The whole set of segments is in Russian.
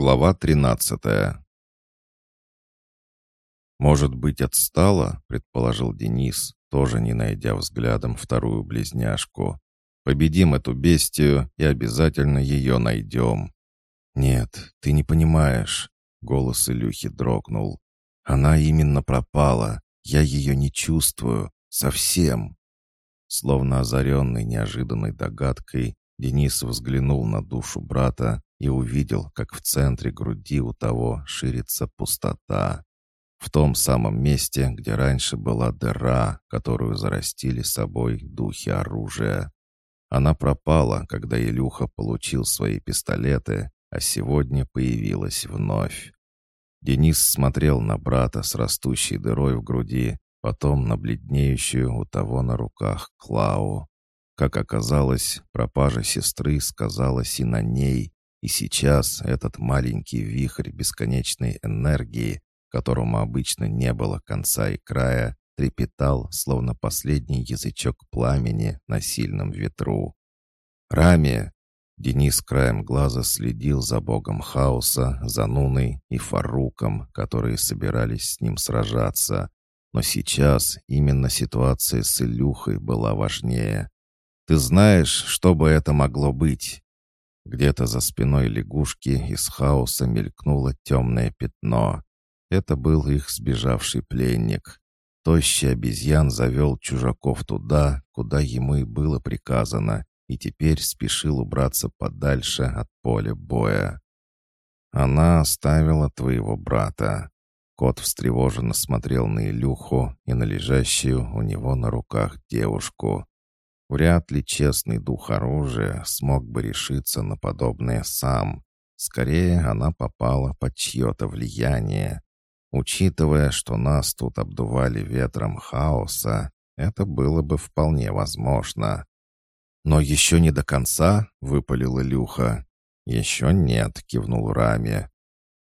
Глава 13 «Может быть, отстала?» — предположил Денис, тоже не найдя взглядом вторую близняшку. «Победим эту бестию и обязательно ее найдем». «Нет, ты не понимаешь», — голос Илюхи дрогнул. «Она именно пропала. Я ее не чувствую. Совсем». Словно озаренный неожиданной догадкой, Денис взглянул на душу брата и увидел, как в центре груди у того ширится пустота. В том самом месте, где раньше была дыра, которую зарастили собой духи оружия. Она пропала, когда Илюха получил свои пистолеты, а сегодня появилась вновь. Денис смотрел на брата с растущей дырой в груди, потом на бледнеющую у того на руках Клау. Как оказалось, пропажа сестры сказалась и на ней, и сейчас этот маленький вихрь бесконечной энергии, которому обычно не было конца и края, трепетал, словно последний язычок пламени на сильном ветру. «Рами!» Денис краем глаза следил за богом хаоса, за Нуной и Фаруком, которые собирались с ним сражаться. Но сейчас именно ситуация с Илюхой была важнее. «Ты знаешь, что бы это могло быть?» Где-то за спиной лягушки из хаоса мелькнуло темное пятно. Это был их сбежавший пленник. Тощий обезьян завел чужаков туда, куда ему и было приказано, и теперь спешил убраться подальше от поля боя. «Она оставила твоего брата». Кот встревоженно смотрел на Илюху и на лежащую у него на руках девушку. Вряд ли честный дух оружия смог бы решиться на подобное сам. Скорее, она попала под чье-то влияние. Учитывая, что нас тут обдували ветром хаоса, это было бы вполне возможно. «Но еще не до конца?» — выпалила Люха. «Еще нет», — кивнул Рами.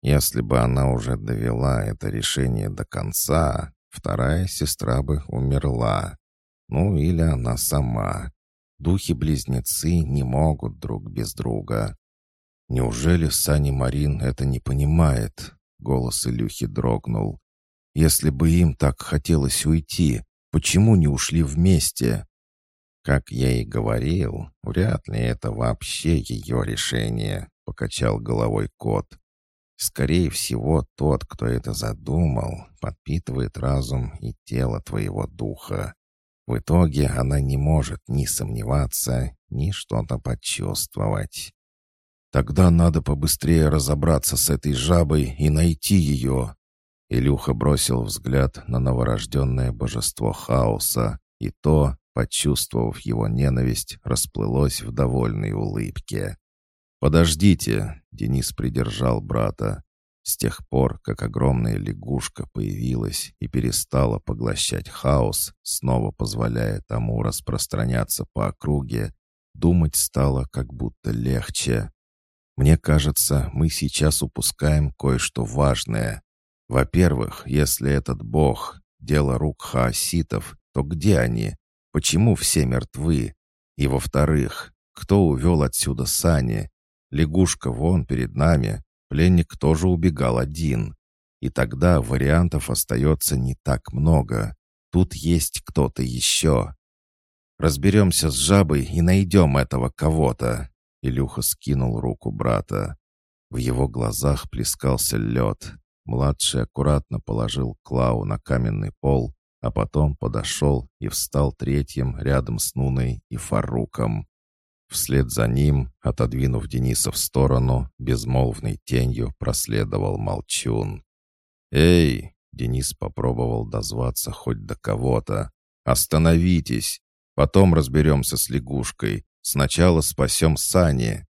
«Если бы она уже довела это решение до конца, вторая сестра бы умерла. Ну или она сама. Духи-близнецы не могут друг без друга. Неужели Сани Марин это не понимает? Голос Илюхи дрогнул. Если бы им так хотелось уйти, почему не ушли вместе? Как я и говорил, вряд ли это вообще ее решение, покачал головой кот. Скорее всего, тот, кто это задумал, подпитывает разум и тело твоего духа. В итоге она не может ни сомневаться, ни что-то почувствовать. Тогда надо побыстрее разобраться с этой жабой и найти ее. Илюха бросил взгляд на новорожденное божество хаоса, и то, почувствовав его ненависть, расплылось в довольной улыбке. «Подождите!» — Денис придержал брата. С тех пор, как огромная лягушка появилась и перестала поглощать хаос, снова позволяя тому распространяться по округе, думать стало как будто легче. Мне кажется, мы сейчас упускаем кое-что важное. Во-первых, если этот бог — дело рук хаоситов, то где они? Почему все мертвы? И во-вторых, кто увел отсюда сани? Лягушка вон перед нами, Пленник тоже убегал один. И тогда вариантов остается не так много. Тут есть кто-то еще. Разберемся с жабой и найдем этого кого-то. Илюха скинул руку брата. В его глазах плескался лед. Младший аккуратно положил Клау на каменный пол, а потом подошел и встал третьим рядом с Нуной и Фаруком. Вслед за ним, отодвинув Дениса в сторону, безмолвной тенью проследовал молчун. «Эй!» — Денис попробовал дозваться хоть до кого-то. «Остановитесь! Потом разберемся с лягушкой. Сначала спасем Сани!»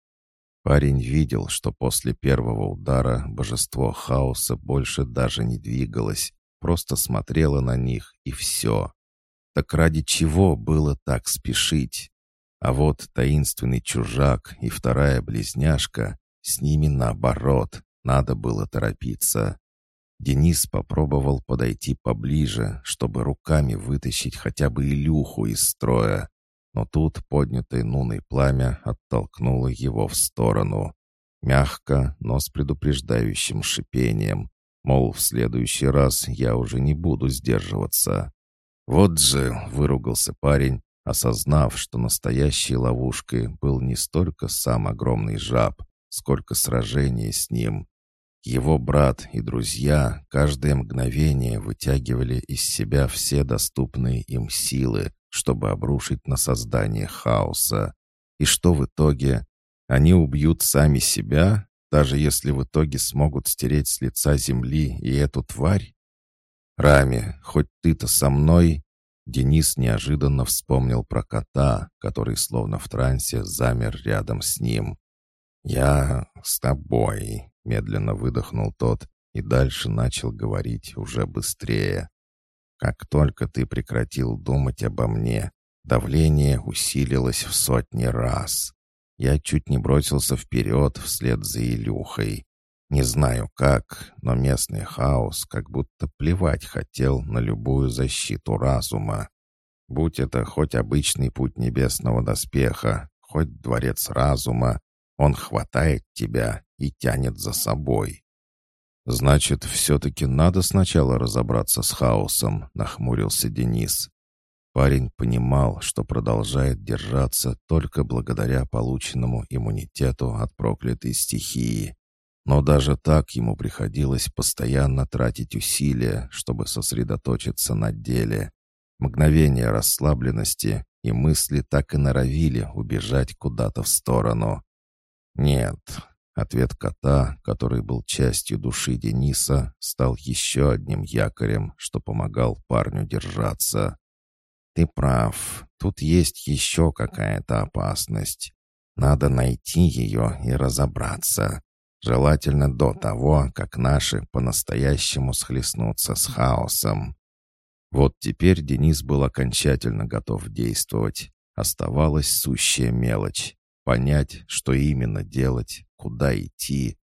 Парень видел, что после первого удара божество хаоса больше даже не двигалось, просто смотрело на них, и все. Так ради чего было так спешить? А вот таинственный чужак и вторая близняшка, с ними наоборот, надо было торопиться. Денис попробовал подойти поближе, чтобы руками вытащить хотя бы Илюху из строя. Но тут поднятое Нуной пламя оттолкнуло его в сторону. Мягко, но с предупреждающим шипением. Мол, в следующий раз я уже не буду сдерживаться. Вот же, выругался парень, осознав, что настоящей ловушкой был не столько сам огромный жаб, сколько сражение с ним. Его брат и друзья каждое мгновение вытягивали из себя все доступные им силы, чтобы обрушить на создание хаоса. И что в итоге? Они убьют сами себя, даже если в итоге смогут стереть с лица земли и эту тварь? Рами, хоть ты-то со мной... Денис неожиданно вспомнил про кота, который словно в трансе замер рядом с ним. «Я с тобой», — медленно выдохнул тот и дальше начал говорить уже быстрее. «Как только ты прекратил думать обо мне, давление усилилось в сотни раз. Я чуть не бросился вперед вслед за Илюхой. Не знаю как, но местный хаос как будто плевать хотел на любую защиту разума. Будь это хоть обычный путь небесного доспеха, хоть дворец разума, он хватает тебя и тянет за собой. «Значит, все-таки надо сначала разобраться с хаосом», — нахмурился Денис. Парень понимал, что продолжает держаться только благодаря полученному иммунитету от проклятой стихии. Но даже так ему приходилось постоянно тратить усилия, чтобы сосредоточиться на деле. Мгновение расслабленности и мысли так и норовили убежать куда-то в сторону. «Нет». Ответ кота, который был частью души Дениса, стал еще одним якорем, что помогал парню держаться. «Ты прав. Тут есть еще какая-то опасность. Надо найти ее и разобраться. Желательно до того, как наши по-настоящему схлестнутся с хаосом». Вот теперь Денис был окончательно готов действовать. Оставалась сущая мелочь понять, что именно делать, куда идти.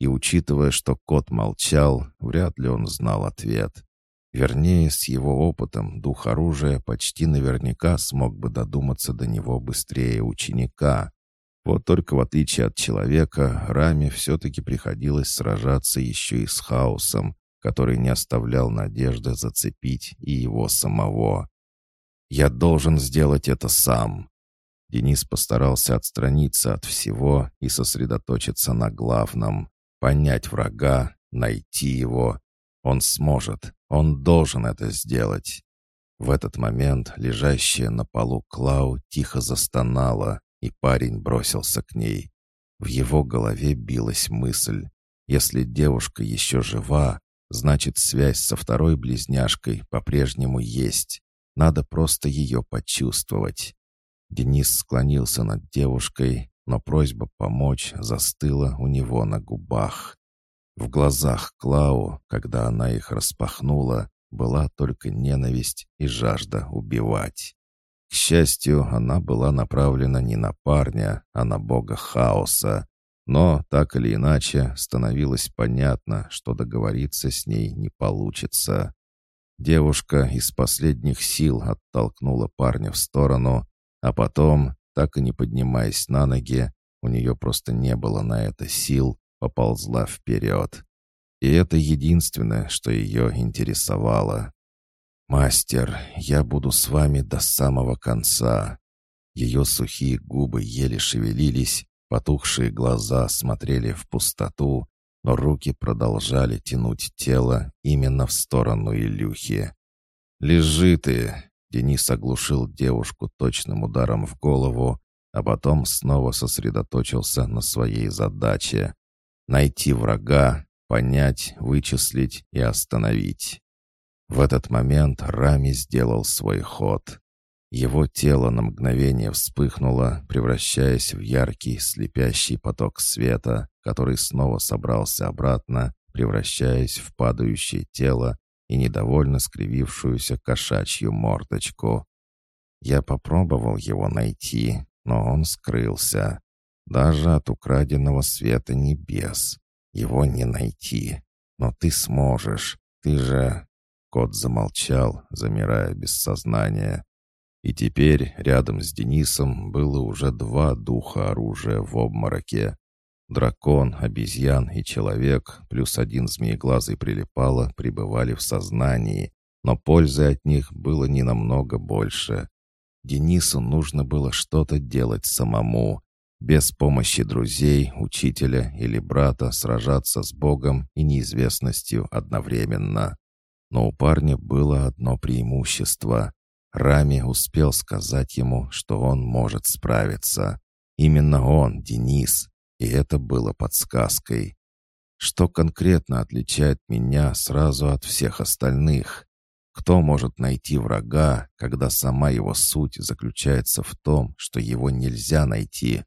И учитывая, что кот молчал, вряд ли он знал ответ. Вернее, с его опытом дух оружия почти наверняка смог бы додуматься до него быстрее ученика. Вот только в отличие от человека, Раме все-таки приходилось сражаться еще и с хаосом, который не оставлял надежды зацепить и его самого. «Я должен сделать это сам», Денис постарался отстраниться от всего и сосредоточиться на главном. Понять врага, найти его. Он сможет, он должен это сделать. В этот момент лежащая на полу Клау тихо застонала, и парень бросился к ней. В его голове билась мысль. Если девушка еще жива, значит связь со второй близняшкой по-прежнему есть. Надо просто ее почувствовать. Денис склонился над девушкой, но просьба помочь застыла у него на губах. В глазах Клау, когда она их распахнула, была только ненависть и жажда убивать. К счастью, она была направлена не на парня, а на бога хаоса. Но, так или иначе, становилось понятно, что договориться с ней не получится. Девушка из последних сил оттолкнула парня в сторону, а потом, так и не поднимаясь на ноги, у нее просто не было на это сил, поползла вперед. И это единственное, что ее интересовало. «Мастер, я буду с вами до самого конца». Ее сухие губы еле шевелились, потухшие глаза смотрели в пустоту, но руки продолжали тянуть тело именно в сторону Илюхи. «Лежи ты!» Денис оглушил девушку точным ударом в голову, а потом снова сосредоточился на своей задаче — найти врага, понять, вычислить и остановить. В этот момент Рами сделал свой ход. Его тело на мгновение вспыхнуло, превращаясь в яркий, слепящий поток света, который снова собрался обратно, превращаясь в падающее тело и недовольно скривившуюся кошачью мордочку. Я попробовал его найти, но он скрылся. Даже от украденного света небес. Его не найти. Но ты сможешь. Ты же...» Кот замолчал, замирая без сознания. И теперь рядом с Денисом было уже два духа оружия в обмороке. Дракон, обезьян и человек, плюс один змееглазый прилипало, пребывали в сознании, но пользы от них было не намного больше. Денису нужно было что-то делать самому, без помощи друзей, учителя или брата сражаться с Богом и неизвестностью одновременно. Но у парня было одно преимущество. Рами успел сказать ему, что он может справиться. Именно он, Денис, и это было подсказкой. Что конкретно отличает меня сразу от всех остальных? Кто может найти врага, когда сама его суть заключается в том, что его нельзя найти?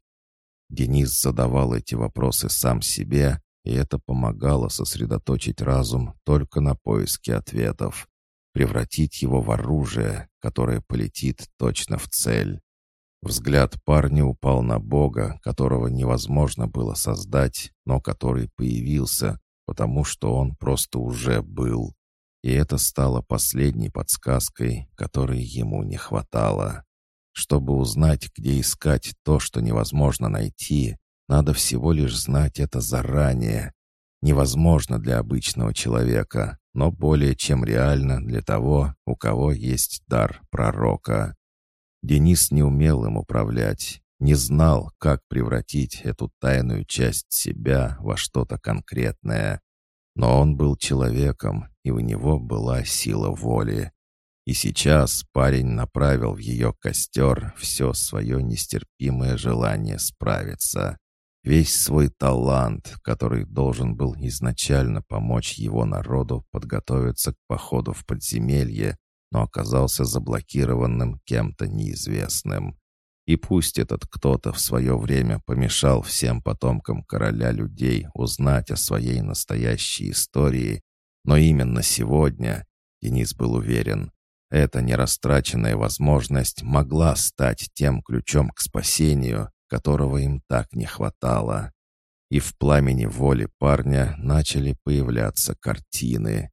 Денис задавал эти вопросы сам себе, и это помогало сосредоточить разум только на поиске ответов, превратить его в оружие, которое полетит точно в цель. Взгляд парня упал на Бога, которого невозможно было создать, но который появился, потому что он просто уже был. И это стало последней подсказкой, которой ему не хватало. Чтобы узнать, где искать то, что невозможно найти, надо всего лишь знать это заранее. Невозможно для обычного человека, но более чем реально для того, у кого есть дар пророка. Денис не умел им управлять, не знал, как превратить эту тайную часть себя во что-то конкретное. Но он был человеком, и у него была сила воли. И сейчас парень направил в ее костер все свое нестерпимое желание справиться. Весь свой талант, который должен был изначально помочь его народу подготовиться к походу в подземелье, но оказался заблокированным кем-то неизвестным. И пусть этот кто-то в свое время помешал всем потомкам короля людей узнать о своей настоящей истории, но именно сегодня, Денис был уверен, эта нерастраченная возможность могла стать тем ключом к спасению, которого им так не хватало. И в пламени воли парня начали появляться картины.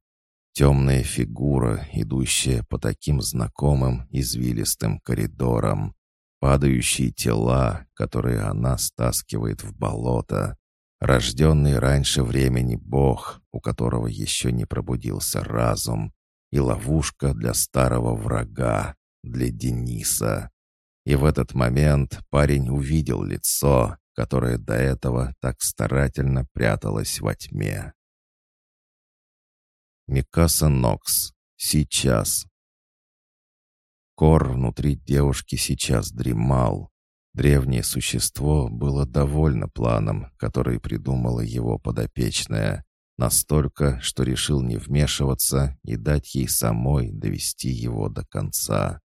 Темная фигура, идущая по таким знакомым извилистым коридорам. Падающие тела, которые она стаскивает в болото. Рожденный раньше времени бог, у которого еще не пробудился разум. И ловушка для старого врага, для Дениса. И в этот момент парень увидел лицо, которое до этого так старательно пряталось во тьме. Микаса Нокс. Сейчас. Кор внутри девушки сейчас дремал. Древнее существо было довольно планом, который придумала его подопечная. Настолько, что решил не вмешиваться и дать ей самой довести его до конца.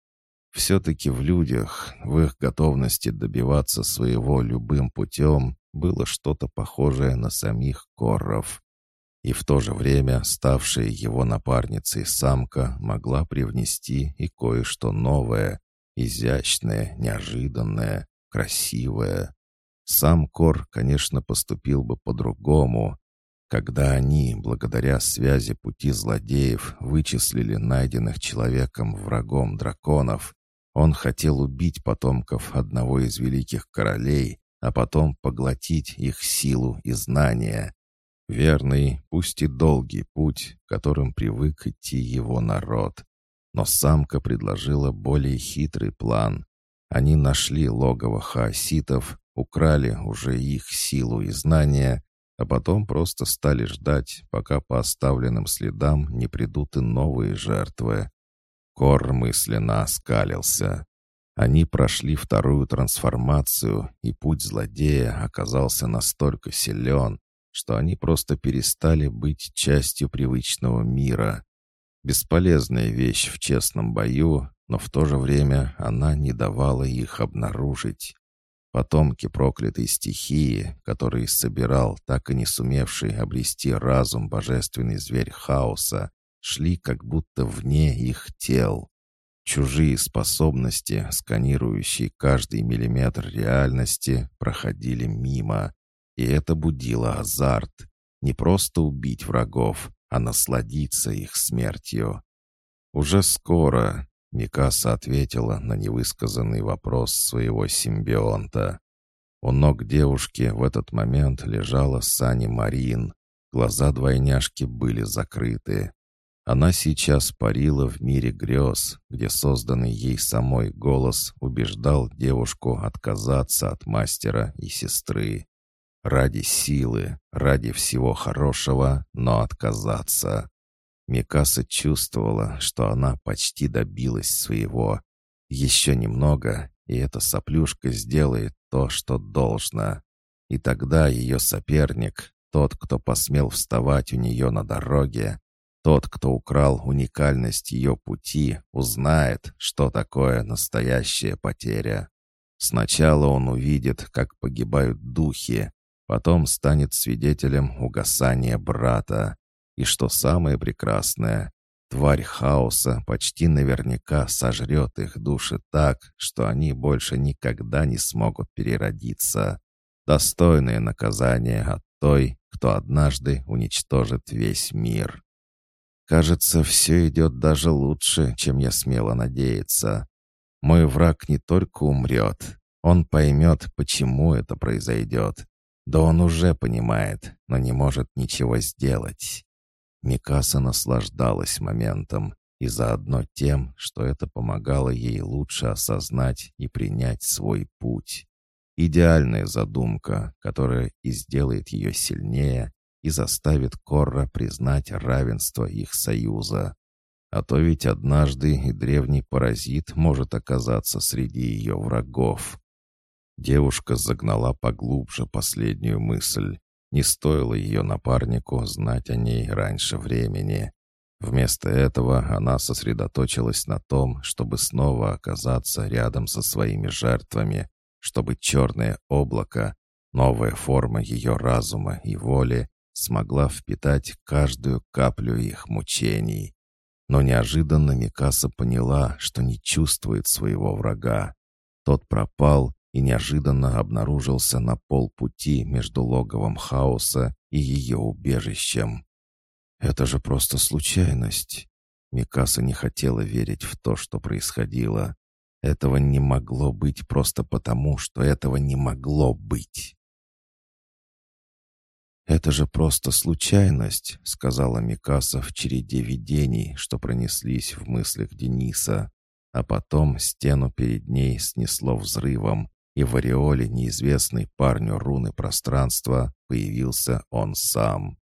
Все-таки в людях, в их готовности добиваться своего любым путем, было что-то похожее на самих корров и в то же время ставшая его напарницей самка могла привнести и кое-что новое, изящное, неожиданное, красивое. Сам Кор, конечно, поступил бы по-другому. Когда они, благодаря связи пути злодеев, вычислили найденных человеком врагом драконов, он хотел убить потомков одного из великих королей, а потом поглотить их силу и знания. Верный, пусть и долгий путь, которым привык идти его народ. Но самка предложила более хитрый план. Они нашли логово хаоситов, украли уже их силу и знания, а потом просто стали ждать, пока по оставленным следам не придут и новые жертвы. Кор мысленно оскалился. Они прошли вторую трансформацию, и путь злодея оказался настолько силен, что они просто перестали быть частью привычного мира. Бесполезная вещь в честном бою, но в то же время она не давала их обнаружить. Потомки проклятой стихии, которые собирал так и не сумевший обрести разум божественный зверь хаоса, шли как будто вне их тел. Чужие способности, сканирующие каждый миллиметр реальности, проходили мимо, и это будило азарт. Не просто убить врагов, а насладиться их смертью. «Уже скоро», — Микаса ответила на невысказанный вопрос своего симбионта. У ног девушки в этот момент лежала Сани Марин. Глаза двойняшки были закрыты. Она сейчас парила в мире грез, где созданный ей самой голос убеждал девушку отказаться от мастера и сестры. Ради силы, ради всего хорошего, но отказаться. Микаса чувствовала, что она почти добилась своего. Еще немного, и эта соплюшка сделает то, что должно. И тогда ее соперник, тот, кто посмел вставать у нее на дороге, тот, кто украл уникальность ее пути, узнает, что такое настоящая потеря. Сначала он увидит, как погибают духи, потом станет свидетелем угасания брата. И что самое прекрасное, тварь хаоса почти наверняка сожрет их души так, что они больше никогда не смогут переродиться. Достойное наказание от той, кто однажды уничтожит весь мир. Кажется, все идет даже лучше, чем я смело надеяться. Мой враг не только умрет, он поймет, почему это произойдет. Да он уже понимает, но не может ничего сделать. Микаса наслаждалась моментом и заодно тем, что это помогало ей лучше осознать и принять свой путь. Идеальная задумка, которая и сделает ее сильнее и заставит Корра признать равенство их союза. А то ведь однажды и древний паразит может оказаться среди ее врагов. Девушка загнала поглубже последнюю мысль. Не стоило ее напарнику знать о ней раньше времени. Вместо этого она сосредоточилась на том, чтобы снова оказаться рядом со своими жертвами, чтобы черное облако, новая форма ее разума и воли, смогла впитать каждую каплю их мучений. Но неожиданно Микаса поняла, что не чувствует своего врага. Тот пропал, и неожиданно обнаружился на полпути между логовом хаоса и ее убежищем. «Это же просто случайность!» Микаса не хотела верить в то, что происходило. Этого не могло быть просто потому, что этого не могло быть. «Это же просто случайность», — сказала Микаса в череде видений, что пронеслись в мыслях Дениса. А потом стену перед ней снесло взрывом, и в ореоле неизвестной парню руны пространства появился он сам.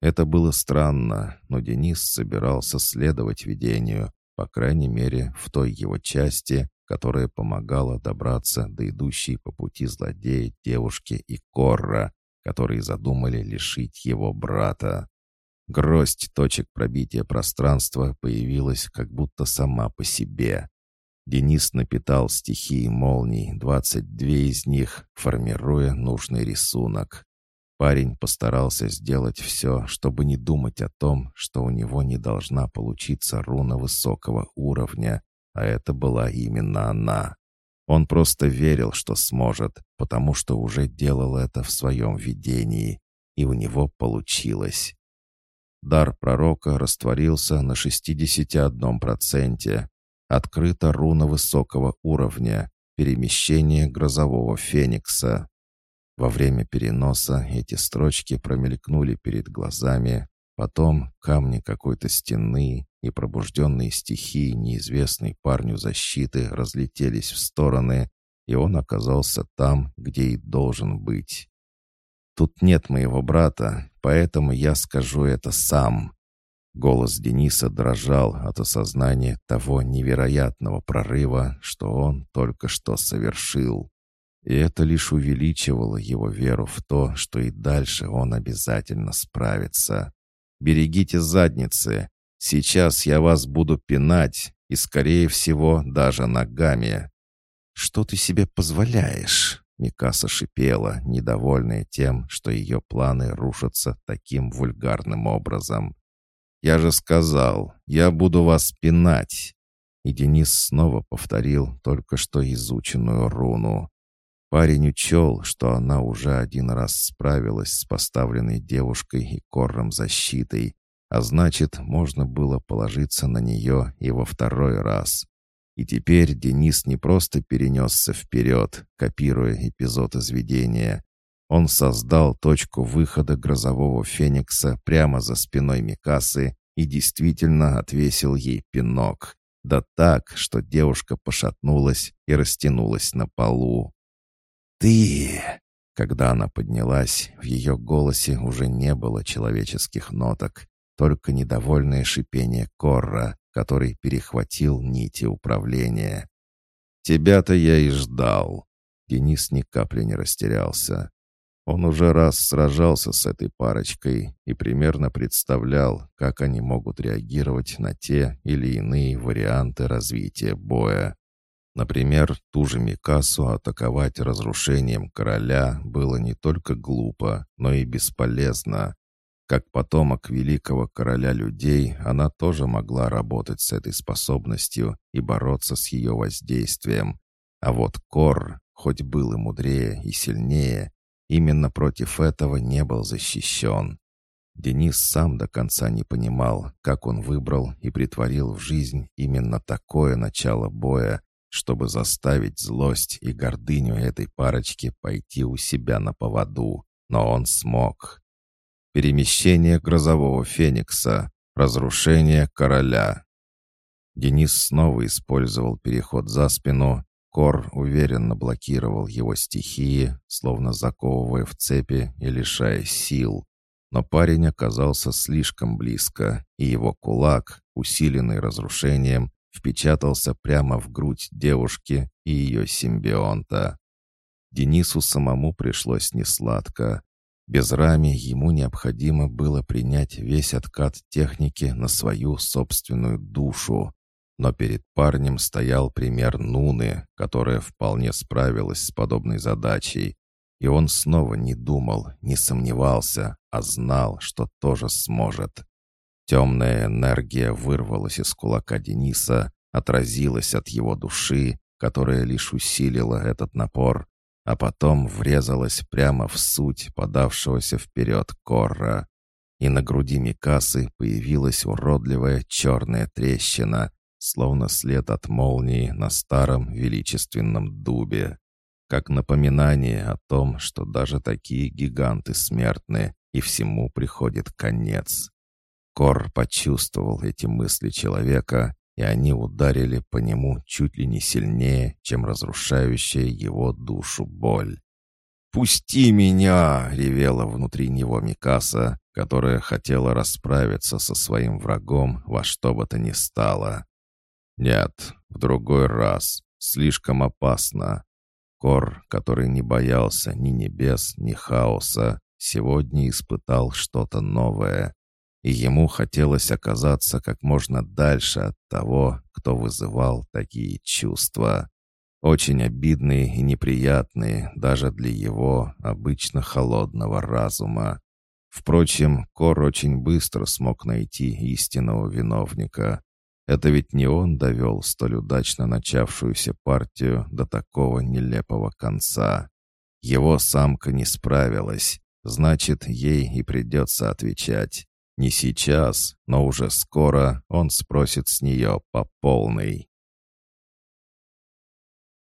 Это было странно, но Денис собирался следовать видению, по крайней мере, в той его части, которая помогала добраться до идущей по пути злодея девушки и Корра, которые задумали лишить его брата. Гроздь точек пробития пространства появилась как будто сама по себе. Денис напитал стихии молний, 22 из них, формируя нужный рисунок. Парень постарался сделать все, чтобы не думать о том, что у него не должна получиться руна высокого уровня, а это была именно она. Он просто верил, что сможет, потому что уже делал это в своем видении, и у него получилось. Дар пророка растворился на 61%, Открыта руна высокого уровня, перемещение грозового феникса. Во время переноса эти строчки промелькнули перед глазами, потом камни какой-то стены и пробужденные стихии неизвестной парню защиты разлетелись в стороны, и он оказался там, где и должен быть. «Тут нет моего брата, поэтому я скажу это сам», Голос Дениса дрожал от осознания того невероятного прорыва, что он только что совершил. И это лишь увеличивало его веру в то, что и дальше он обязательно справится. «Берегите задницы! Сейчас я вас буду пинать, и, скорее всего, даже ногами!» «Что ты себе позволяешь?» Микаса шипела, недовольная тем, что ее планы рушатся таким вульгарным образом. «Я же сказал, я буду вас пинать!» И Денис снова повторил только что изученную руну. Парень учел, что она уже один раз справилась с поставленной девушкой и корром защитой, а значит, можно было положиться на нее и во второй раз. И теперь Денис не просто перенесся вперед, копируя эпизод из. Он создал точку выхода грозового феникса прямо за спиной Микасы и действительно отвесил ей пинок. Да так, что девушка пошатнулась и растянулась на полу. «Ты!» Когда она поднялась, в ее голосе уже не было человеческих ноток, только недовольное шипение Корра, который перехватил нити управления. «Тебя-то я и ждал». Денис ни капли не растерялся. Он уже раз сражался с этой парочкой и примерно представлял, как они могут реагировать на те или иные варианты развития боя. Например, ту же Микасу атаковать разрушением короля было не только глупо, но и бесполезно. Как потомок великого короля людей, она тоже могла работать с этой способностью и бороться с ее воздействием. А вот Кор, хоть был и мудрее, и сильнее, именно против этого не был защищен. Денис сам до конца не понимал, как он выбрал и притворил в жизнь именно такое начало боя, чтобы заставить злость и гордыню этой парочки пойти у себя на поводу. Но он смог. Перемещение грозового феникса. Разрушение короля. Денис снова использовал переход за спину. Кор уверенно блокировал его стихии, словно заковывая в цепи и лишая сил. Но парень оказался слишком близко, и его кулак, усиленный разрушением, впечатался прямо в грудь девушки и ее симбионта. Денису самому пришлось несладко. Без рами ему необходимо было принять весь откат техники на свою собственную душу. Но перед парнем стоял пример Нуны, которая вполне справилась с подобной задачей. И он снова не думал, не сомневался, а знал, что тоже сможет. Темная энергия вырвалась из кулака Дениса, отразилась от его души, которая лишь усилила этот напор, а потом врезалась прямо в суть подавшегося вперед Корра. И на груди Микасы появилась уродливая черная трещина, словно след от молнии на старом величественном дубе. Как напоминание о том, что даже такие гиганты смертны, и всему приходит конец. Кор почувствовал эти мысли человека, и они ударили по нему чуть ли не сильнее, чем разрушающая его душу боль. «Пусти меня!» — ревела внутри него Микаса, которая хотела расправиться со своим врагом во что бы то ни стало. «Нет, в другой раз. Слишком опасно». Кор, который не боялся ни небес, ни хаоса, сегодня испытал что-то новое и ему хотелось оказаться как можно дальше от того, кто вызывал такие чувства. Очень обидные и неприятные даже для его обычно холодного разума. Впрочем, Кор очень быстро смог найти истинного виновника. Это ведь не он довел столь удачно начавшуюся партию до такого нелепого конца. Его самка не справилась, значит, ей и придется отвечать. Не сейчас, но уже скоро он спросит с нее по полной.